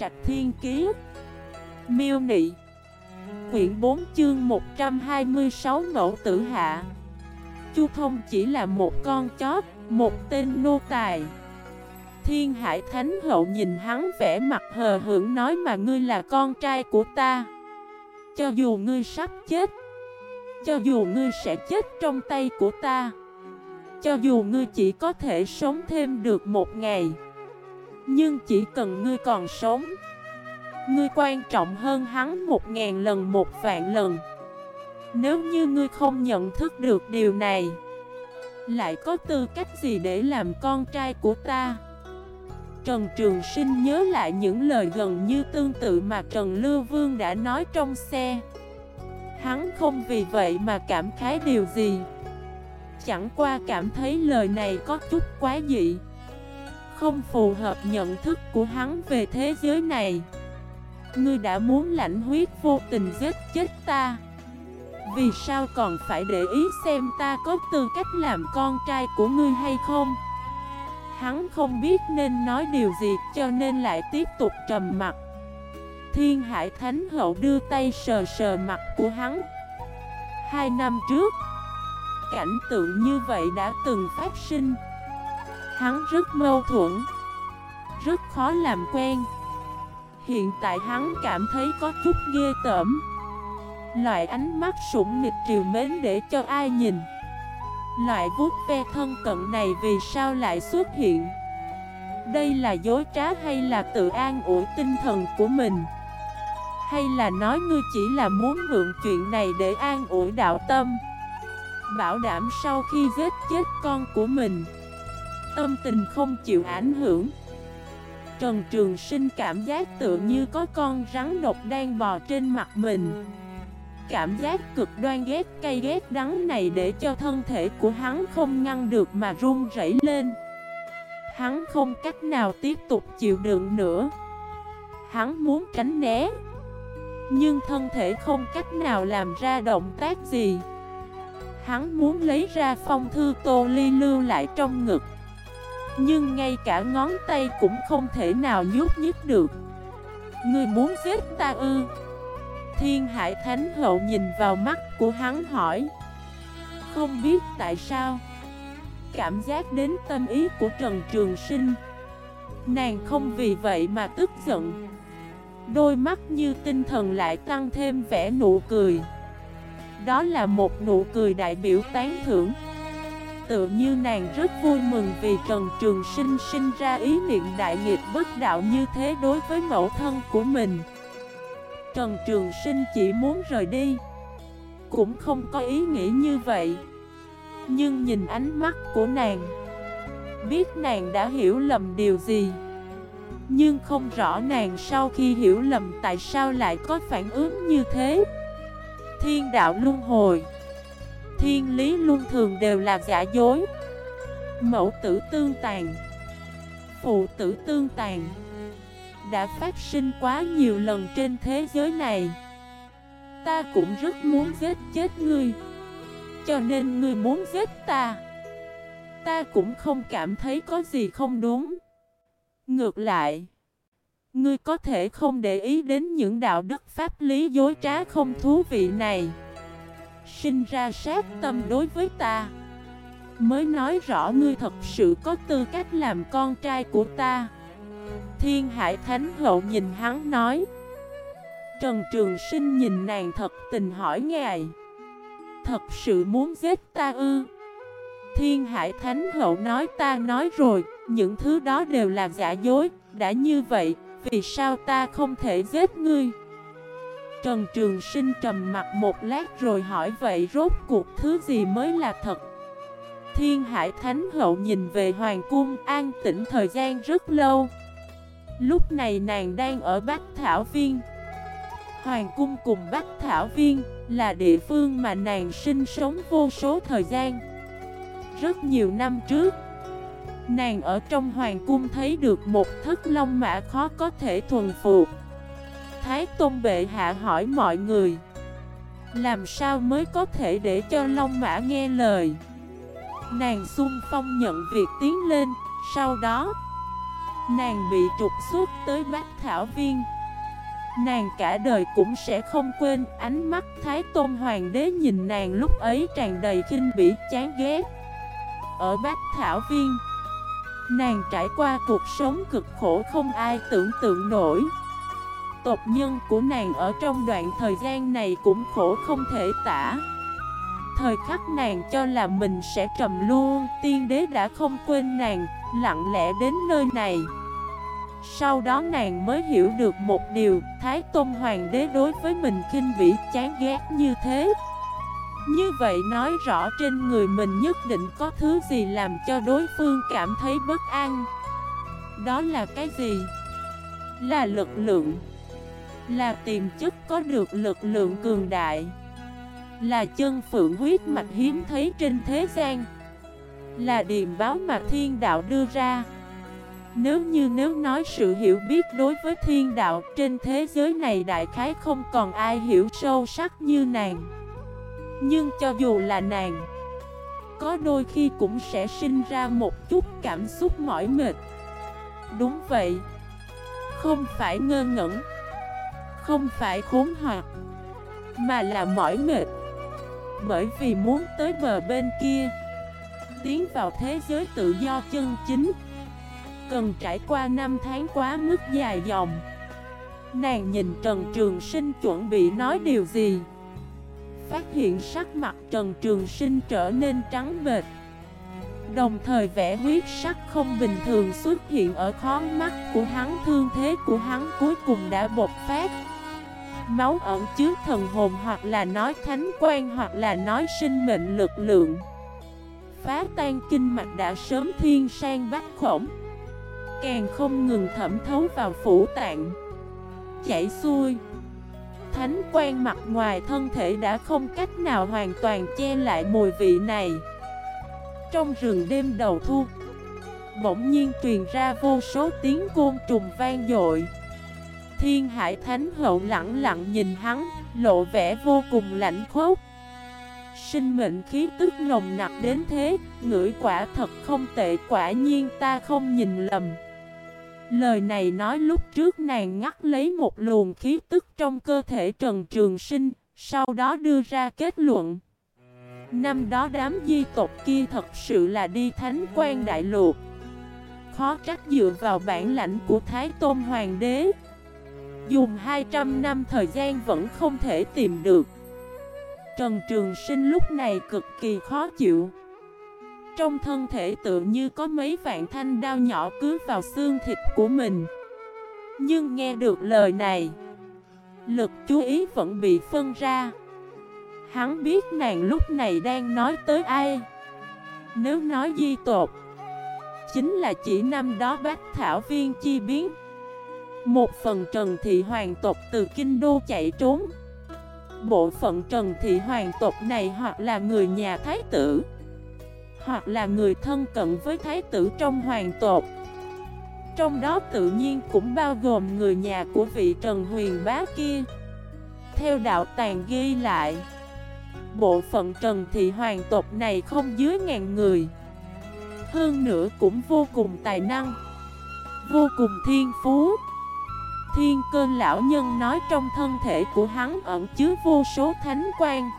Trạch Thiên Kiế Miêu Nị. Quyển 4 chương 126 Mẫu Tử Hạ. Chu Thông chỉ là một con chó, một tên nô tài. Thiên Hải Thánh Hậu nhìn hắn vẻ mặt hờ hững nói mà ngươi là con trai của ta. Cho dù ngươi sắp chết Cho dù ngươi sẽ chết trong tay của ta Cho dù ngươi chỉ có thể sống thêm được một ngày nhưng chỉ cần ngươi còn sống, Ngươi quan trọng hơn hắn một ngàn lần, một vạn lần. Nếu như ngươi không nhận thức được điều này, Lại có tư cách gì để làm con trai của ta? Trần Trường Sinh nhớ lại những lời gần như tương tự mà Trần Lưu Vương đã nói trong xe. Hắn không vì vậy mà cảm khái điều gì. Chẳng qua cảm thấy lời này có chút quá dị. Không phù hợp nhận thức của hắn về thế giới này. Ngươi đã muốn lãnh huyết vô tình giết chết ta. Vì sao còn phải để ý xem ta có tư cách làm con trai của ngươi hay không? Hắn không biết nên nói điều gì cho nên lại tiếp tục trầm mặt Thiên Hải Thánh Hậu đưa tay sờ sờ mặt của hắn. Hai năm trước, Cảnh tượng như vậy đã từng phát sinh. Hắn rất mâu thuẫn, Rất khó làm quen. Hiện tại hắn cảm thấy có chút ghê tởm. Loại ánh mắt sủng nịch triều mến để cho ai nhìn? Loại vuốt ve thân cận này vì sao lại xuất hiện? Đây là dối trá hay là tự an ủi tinh thần của mình? Hay là nói ngươi chỉ là muốn mượn chuyện này để an ủi đạo tâm? Bảo đảm sau khi giết chết con của mình Tâm tình không chịu ảnh hưởng. Trần Trường Sinh cảm giác tựa như có con rắn độc đang bò trên mặt mình. Cảm giác cực đoan ghét cay ghét đắng này để cho thân thể của hắn không ngăn được mà run rẩy lên. Hắn không cách nào tiếp tục chịu đựng nữa. Hắn muốn tránh né, Nhưng thân thể không cách nào làm ra động tác gì. Hắn muốn lấy ra phong thư tô ly lưu lại trong ngực. Nhưng ngay cả ngón tay cũng không thể nào nhúc nhích được. Người muốn giết ta ư? Thiên Hải Thánh Hậu nhìn vào mắt của hắn hỏi. Không biết tại sao. Cảm giác đến tâm ý của Trần Trường Sinh. Nàng không vì vậy mà tức giận. Đôi mắt như tinh thần lại tăng thêm vẻ nụ cười. Đó là một nụ cười đại biểu tán thưởng. Tự như nàng rất vui mừng vì Trần Trường Sinh sinh ra ý niệm đại nghiệp bất đạo như thế đối với mẫu thân của mình. Trần Trường Sinh chỉ muốn rời đi, Cũng không có ý nghĩ như vậy. Nhưng nhìn ánh mắt của nàng, Biết nàng đã hiểu lầm điều gì. Nhưng không rõ nàng sau khi hiểu lầm tại sao lại có phản ứng như thế. Thiên đạo luân hồi. Thiên lý luôn thường đều là giả dối. Mẫu tử tương tàn. Phụ tử tương tàn. Đã phát sinh quá nhiều lần trên thế giới này. Ta cũng rất muốn giết chết ngươi. Cho nên ngươi muốn giết ta. Ta cũng không cảm thấy có gì không đúng. Ngược lại, Ngươi có thể không để ý đến những đạo đức pháp lý dối trá không thú vị này. Sinh ra sát tâm đối với ta. Mới nói rõ ngươi thật sự có tư cách làm con trai của ta. Thiên Hải Thánh Hậu nhìn hắn nói, Trần Trường Sinh nhìn nàng thật tình hỏi ngài, Thật sự muốn giết ta ư? Thiên Hải Thánh Hậu nói, ta nói rồi, Những thứ đó đều là giả dối, Đã như vậy, Vì sao ta không thể giết ngươi? Trần Trường Sinh trầm mặt một lát rồi hỏi vậy rốt cuộc thứ gì mới là thật? Thiên Hải Thánh Hậu nhìn về Hoàng Cung an tĩnh thời gian rất lâu. Lúc này nàng đang ở Bắc Thảo Viên. Hoàng cung cùng Bắc Thảo Viên là địa phương mà nàng sinh sống vô số thời gian. Rất nhiều năm trước, Nàng ở trong hoàng cung thấy được một thất long mã khó có thể thuần phục. Thái Tôn Bệ Hạ hỏi mọi người, Làm sao mới có thể để cho long mã nghe lời? Nàng xung phong nhận việc tiến lên, Sau đó, Nàng bị trục xuất tới bách thảo viên. Nàng cả đời cũng sẽ không quên ánh mắt Thái Tôn Hoàng đế nhìn nàng lúc ấy tràn đầy kinh bỉ, chán ghét. Ở Bách Thảo Viên, Nàng trải qua cuộc sống cực khổ không ai tưởng tượng nổi. Tộc nhân của nàng ở trong đoạn thời gian này cũng khổ không thể tả. Thời khắc nàng cho là mình sẽ trầm luôn Tiên đế đã không quên nàng, Lặng lẽ đến nơi này. Sau đó nàng mới hiểu được một điều, Thái Tôn Hoàng đế đối với mình kinh vĩ chán ghét như thế. Như vậy nói rõ trên người mình nhất định có thứ gì làm cho đối phương cảm thấy bất an. Đó là cái gì? Là lực lượng. Là tiềm chất có được lực lượng cường đại. Là chân phượng huyết mạch hiếm thấy trên thế gian. Là điềm báo mà thiên đạo đưa ra. Nếu như nếu nói sự hiểu biết đối với thiên đạo trên thế giới này đại khái không còn ai hiểu sâu sắc như nàng. Nhưng cho dù là nàng, Có đôi khi cũng sẽ sinh ra một chút cảm xúc mỏi mệt. Đúng vậy. Không phải ngơ ngẩn. Không phải khốn hoặc, Mà là mỏi mệt. Bởi vì muốn tới bờ bên kia, Tiến vào thế giới tự do chân chính, Cần trải qua năm tháng quá mức dài dòng. Nàng nhìn Trần Trường Sinh chuẩn bị nói điều gì? Phát hiện sắc mặt Trần Trường Sinh trở nên trắng bệt Đồng thời vẻ huyết sắc không bình thường xuất hiện ở khó mắt của hắn, Thương thế của hắn cuối cùng đã bộc phát. Máu ẩn chứa thần hồn hoặc là nói thánh quan hoặc là nói sinh mệnh lực lượng. Phá tan kinh mạch đã sớm thiên sang bách khổng. Càng không ngừng thẩm thấu vào phủ tạng. Chảy xuôi. Thánh quan mặt ngoài thân thể đã không cách nào hoàn toàn che lại mùi vị này. Trong rừng đêm đầu thu, Bỗng nhiên truyền ra vô số tiếng côn trùng vang dội. Thiên hải thánh hậu lặng lặng nhìn hắn Lộ vẻ vô cùng lạnh khốc Sinh mệnh khí tức nồng nặc đến thế Ngửi quả thật không tệ quả nhiên ta không nhìn lầm Lời này nói lúc trước nàng ngắt lấy một luồng khí tức trong cơ thể Trần Trường Sinh, sau đó đưa ra kết luận. Năm đó đám di tộc kia thật sự là đi thánh quan đại luộc. Khó trách dựa vào bản lãnh của Thái Tôn Hoàng đế. Dùng 200 năm thời gian vẫn không thể tìm được. Trần Trường Sinh lúc này cực kỳ khó chịu. Trong thân thể tự như có mấy vạn thanh đao nhỏ cứ vào xương thịt của mình Nhưng nghe được lời này, Lực chú ý vẫn bị phân ra Hắn biết nàng lúc này đang nói tới ai Nếu nói di tột, Chính là chỉ năm đó bác thảo viên chi biến một phần Trần Thị Hoàng tộc từ Kinh Đô chạy trốn Bộ phận Trần Thị Hoàng tộc này hoặc là người nhà Thái tử hoặc là người thân cận với thái tử trong hoàng tộc. Trong đó tự nhiên cũng bao gồm người nhà của vị Trần Huyền Bá kia. Theo đạo tàng ghi lại, bộ phận Trần Thị hoàng tộc này không dưới ngàn người. Hơn nữa cũng vô cùng tài năng, vô cùng thiên phú. Thiên cơn lão nhân nói trong thân thể của hắn ẩn chứa vô số thánh quan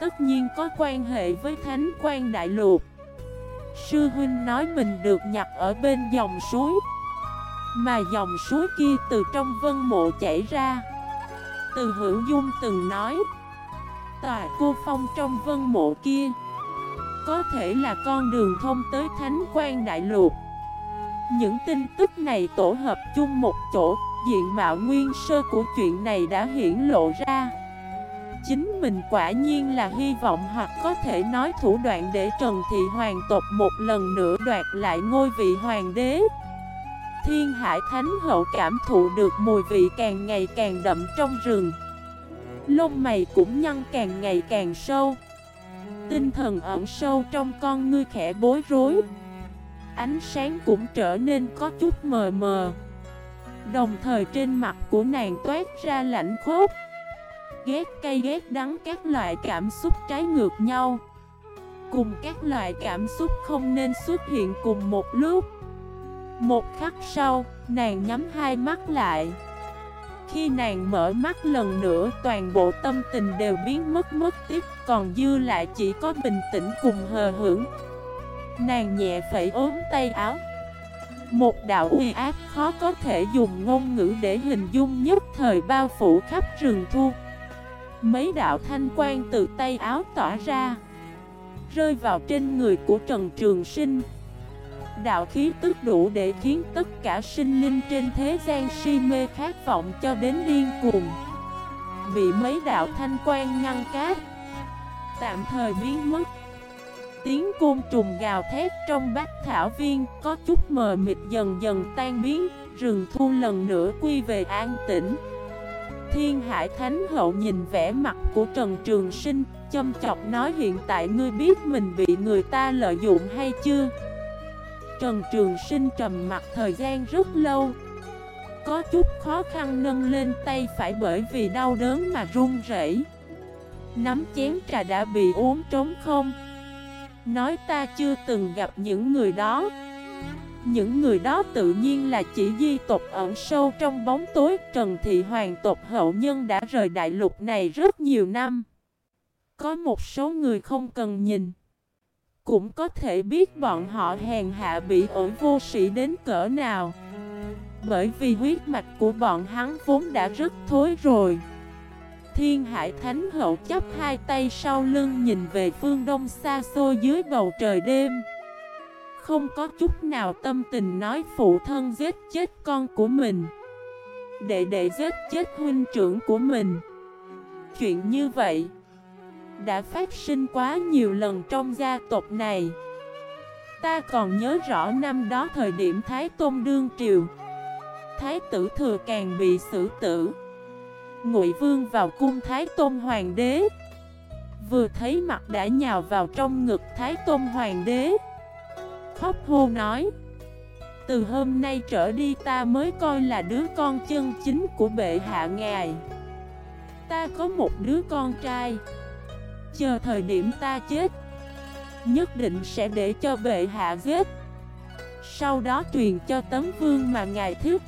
tất nhiên có quan hệ với thánh quan đại lục Sư huynh nói mình được nhặt ở bên dòng suối, Mà dòng suối kia từ trong vân mộ chảy ra. Từ hữu dung từng nói, Tòa cô phong trong vân mộ kia Có thể là con đường thông tới thánh quan đại lục Những tin tức này tổ hợp chung một chỗ. Diện mạo nguyên sơ của chuyện này đã hiển lộ ra chính mình quả nhiên là hy vọng hoặc có thể nói thủ đoạn để Trần Thị Hoàng tộc một lần nữa đoạt lại ngôi vị hoàng đế. Thiên Hải Thánh Hậu cảm thụ được mùi vị càng ngày càng đậm trong rừng. Lông mày cũng nhăn càng ngày càng sâu. Tinh thần ẩn sâu trong con ngươi khẽ bối rối. Ánh sáng cũng trở nên có chút mờ mờ. Đồng thời trên mặt của nàng toát ra lạnh khốc. Ghét cay ghét đắng các loại cảm xúc trái ngược nhau. Cùng các loại cảm xúc không nên xuất hiện cùng một lúc. Một khắc sau, nàng nhắm hai mắt lại. Khi nàng mở mắt lần nữa toàn bộ tâm tình đều biến mất mất tiếp Còn dư lại chỉ có bình tĩnh cùng hờ hững. Nàng nhẹ phẩy ốm tay áo. Một đạo uy ác khó có thể dùng ngôn ngữ để hình dung nhất thời bao phủ khắp rừng thu. Mấy đạo thanh quan từ tay áo tỏa ra, Rơi vào trên người của Trần Trường Sinh. Đạo khí tức đủ để khiến tất cả sinh linh trên thế gian si mê khát vọng cho đến điên cuồng. Bị mấy đạo thanh quan ngăn cát Tạm thời biến mất. Tiếng côn trùng gào thét trong bát thảo viên, Có chút mờ mịt dần dần tan biến, Rừng thu lần nữa quy về an tĩnh. Thiên Hải Thánh Hậu nhìn vẻ mặt của Trần Trường Sinh, Châm chọc nói, hiện tại ngươi biết mình bị người ta lợi dụng hay chưa? Trần Trường Sinh trầm mặt thời gian rất lâu. Có chút khó khăn nâng lên tay phải bởi vì đau đớn mà run rẩy. Nắm chén trà đã bị uống trống không Nói ta chưa từng gặp những người đó. Những người đó tự nhiên là chỉ di tộc ẩn sâu trong bóng tối. Trần Thị Hoàng tộc hậu nhân đã rời đại lục này rất nhiều năm. Có một số người không cần nhìn. Cũng có thể biết bọn họ hèn hạ bị ổi vô sĩ đến cỡ nào. Bởi vì huyết mạch của bọn hắn vốn đã rất thối rồi. Thiên Hải Thánh Hậu chấp hai tay sau lưng nhìn về phương đông xa xôi dưới bầu trời đêm. Không có chút nào tâm tình nói phụ thân giết chết con của mình, Đệ đệ giết chết huynh trưởng của mình. Chuyện như vậy đã phát sinh quá nhiều lần trong gia tộc này. Ta còn nhớ rõ năm đó thời điểm Thái Tôn Đương Triều, Thái tử thừa càng bị xử tử. Ngụy Vương vào cung Thái Tôn Hoàng đế. Vừa thấy mặt đã nhào vào trong ngực Thái Tôn Hoàng đế. Khóc hô nói, Từ hôm nay trở đi ta mới coi là đứa con chân chính của bệ hạ ngài. Ta có một đứa con trai. Chờ thời điểm ta chết, Nhất định sẽ để cho bệ hạ giết. Sau đó truyền cho tấm vương mà ngài thích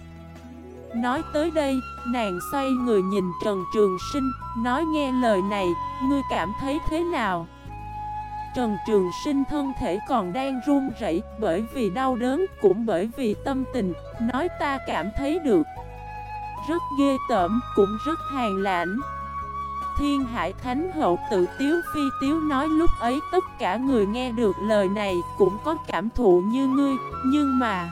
Nói tới đây, nàng xoay người nhìn Trần Trường Sinh Nói nghe lời này, ngươi cảm thấy thế nào? Trần Trường Sinh thân thể còn đang run rẩy Bởi vì đau đớn cũng bởi vì tâm tình Nói ta cảm thấy được Rất ghê tởm cũng rất hàn lãnh Thiên Hải Thánh Hậu tự tiếu phi tiếu nói lúc ấy tất cả người nghe được lời này cũng có cảm thụ như ngươi, nhưng mà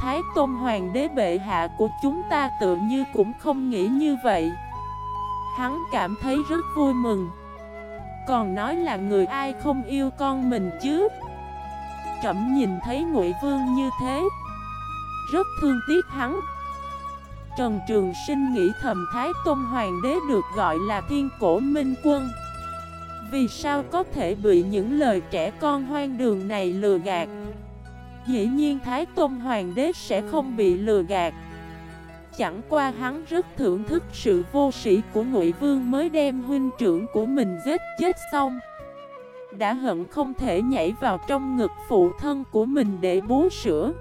Thái Tôn Hoàng đế bệ hạ của chúng ta tự như cũng không nghĩ như vậy. Hắn cảm thấy rất vui mừng. Còn nói là người ai không yêu con mình chứ? Trẩm nhìn thấy Ngụy Vương như thế, Rất thương tiếc hắn. Trần Trường Sinh nghĩ thầm Thái Tôn Hoàng đế được gọi là thiên cổ minh quân. Vì sao có thể bị những lời trẻ con hoang đường này lừa gạt? Dĩ nhiên Thái Tôn Hoàng đế sẽ không bị lừa gạt. Chẳng qua hắn rất thưởng thức sự vô sĩ của Ngụy Vương mới đem huynh trưởng của mình giết chết xong. Đã hận không thể nhảy vào trong ngực phụ thân của mình để bú sữa.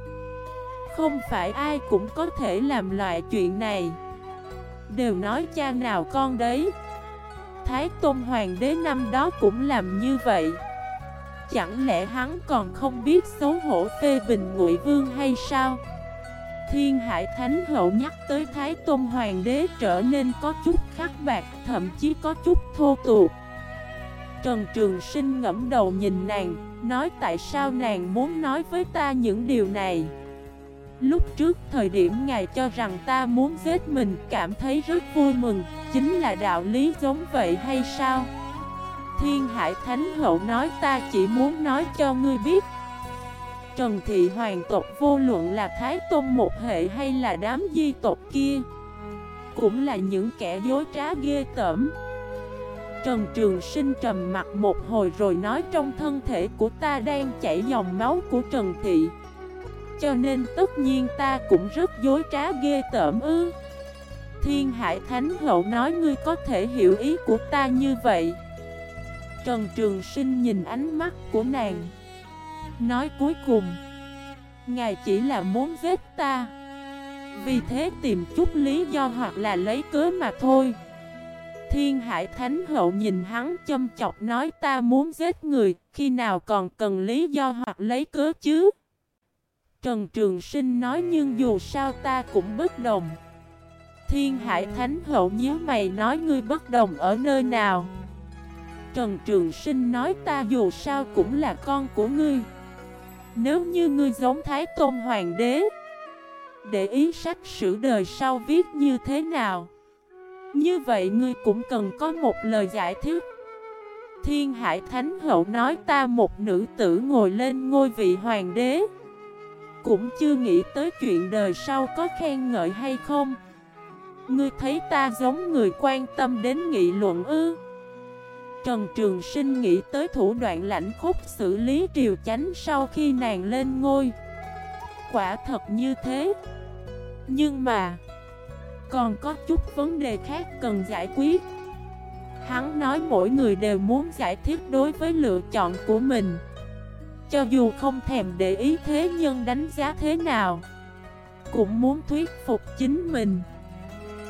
Không phải ai cũng có thể làm loại chuyện này. Đều nói cha nào con đấy. Thái Tôn Hoàng đế năm đó cũng làm như vậy. Chẳng lẽ hắn còn không biết xấu hổ phê bình ngụy vương hay sao? Thiên Hải Thánh Hậu nhắc tới Thái Tôn Hoàng đế trở nên có chút khắc bạc, Thậm chí có chút thô tục. Trần Trường Sinh ngẫm đầu nhìn nàng, Nói tại sao nàng muốn nói với ta những điều này? Lúc trước thời điểm ngài cho rằng ta muốn giết mình cảm thấy rất vui mừng, Chính là đạo lý giống vậy hay sao? Thiên Hải Thánh Hậu nói, ta chỉ muốn nói cho ngươi biết, Trần Thị Hoàng tộc vô luận là Thái Tôn một hệ hay là đám di tộc kia, Cũng là những kẻ dối trá ghê tởm. Trần Trường Sinh trầm mặt một hồi rồi nói, trong thân thể của ta đang chảy dòng máu của Trần Thị, cho nên tất nhiên ta cũng rất dối trá ghê tởm ư. Thiên Hải Thánh Hậu nói, ngươi có thể hiểu ý của ta như vậy. Trần Trường Sinh nhìn ánh mắt của nàng. Nói cuối cùng, Ngài chỉ là muốn giết ta. Vì thế tìm chút lý do hoặc là lấy cớ mà thôi. Thiên Hải Thánh Hậu nhìn hắn châm chọc nói, ta muốn giết người, Khi nào còn cần lý do hoặc lấy cớ chứ? Trần Trường Sinh nói, nhưng dù sao ta cũng bất đồng. Thiên Hải Thánh Hậu nhớ mày nói, ngươi bất đồng ở nơi nào? Trần Trường Sinh nói ta dù sao cũng là con của ngươi. Nếu như ngươi giống Thái Tôn Hoàng đế, Để ý sách sử đời sau viết như thế nào? Như vậy ngươi cũng cần có một lời giải thích. Thiên Hải Thánh Hậu nói ta một nữ tử ngồi lên ngôi vị hoàng đế. Cũng chưa nghĩ tới chuyện đời sau có khen ngợi hay không. Ngươi thấy ta giống người quan tâm đến nghị luận ư? Trần Trường Sinh nghĩ tới thủ đoạn lãnh khúc xử lý triều chánh sau khi nàng lên ngôi. Quả thật như thế. Nhưng mà, Còn có chút vấn đề khác cần giải quyết. Hắn nói mỗi người đều muốn giải thích đối với lựa chọn của mình. Cho dù không thèm để ý thế nhân đánh giá thế nào, Cũng muốn thuyết phục chính mình.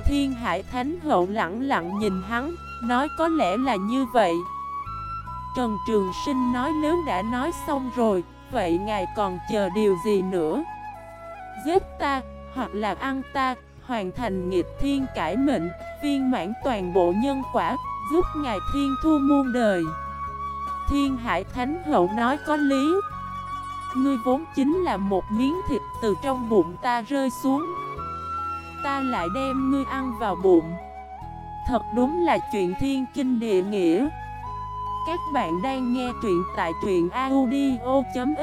Thiên Hải Thánh Hậu lặng lặng nhìn hắn. Nói có lẽ là như vậy. Trần Trường Sinh nói nếu đã nói xong rồi, Vậy ngài còn chờ điều gì nữa? Giết ta, Hoặc là ăn ta, Hoàn thành nghiệp thiên cải mệnh, Viên mãn toàn bộ nhân quả, Giúp ngài thiên thu muôn đời. Thiên Hải Thánh Hậu nói có lý. Ngươi vốn chính là một miếng thịt từ trong bụng ta rơi xuống. Ta lại đem ngươi ăn vào bụng. Thật đúng là chuyện thiên kinh địa nghĩa. Các bạn đang nghe truyện tại truyện audio.fif